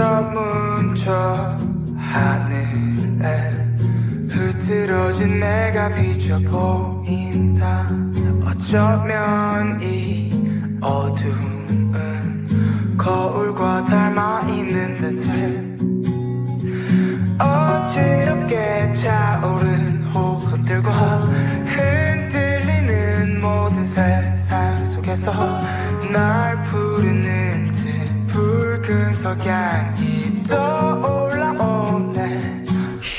저 하늘에 흐트러진 내가 비쳐 보인다. 어쩌면 이 어둠은 거울과 닮아 있는 듯해. 어지럽게 차오른 호흡들과 흔들리는 모든 세상 속에서 날 석양이 떠올라오네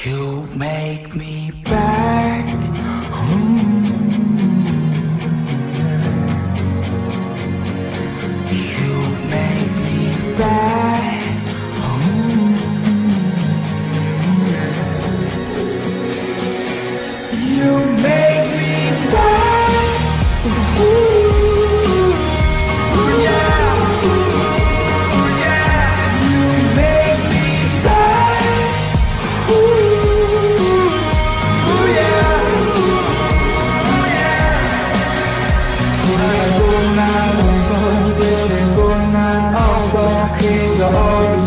You make me back You make me back nan also, tiếng cô nan also khi gió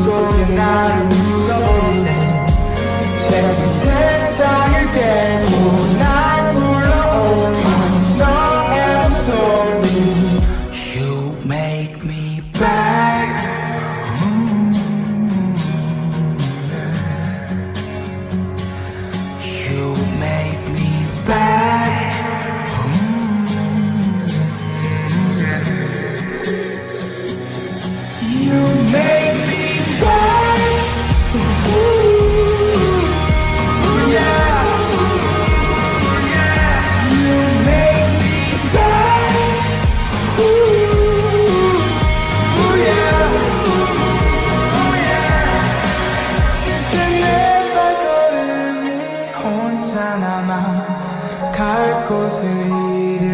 남아 갈 곳을 잃은